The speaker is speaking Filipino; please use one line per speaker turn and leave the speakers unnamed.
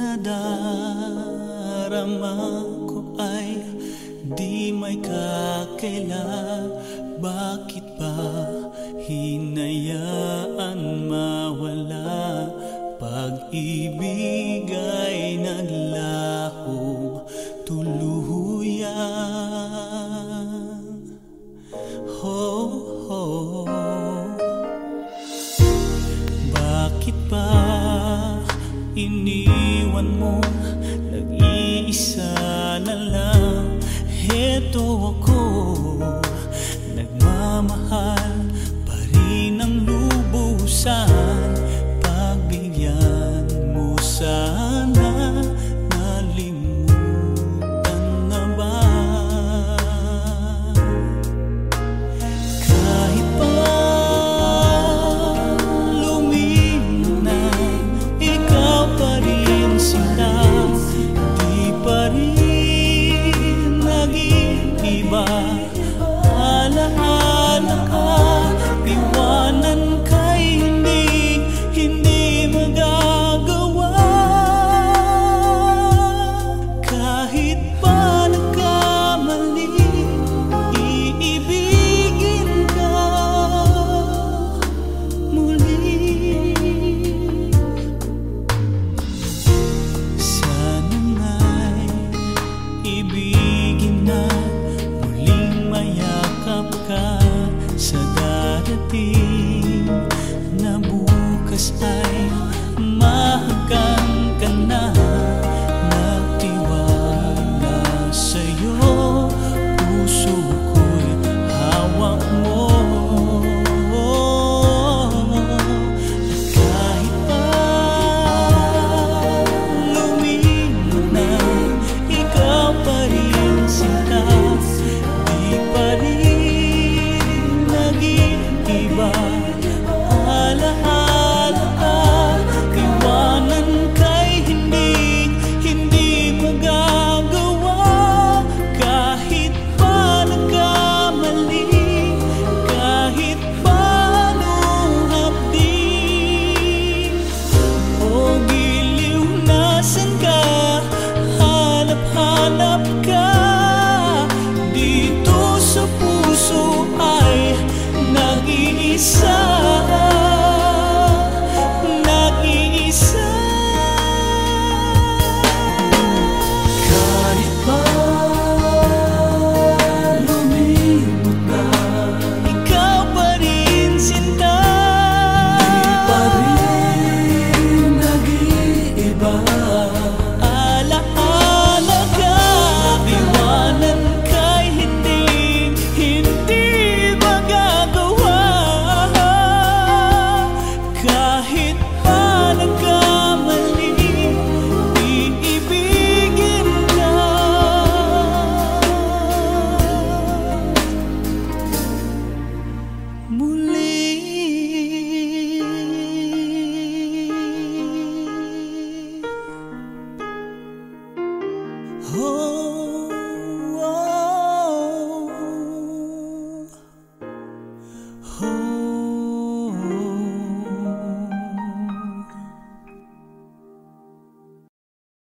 nadarama ko ay di may kakaila Bakit ba hinayaan mawala? Pag-ibig ay naglaho tuluyan. Oh, oh Bakit ba ini iniwan mo. Nag-iisa na lang. Heto ako. Nagmamahal. Ibigin na muling mayakap ka Sa darating na bukas so bulan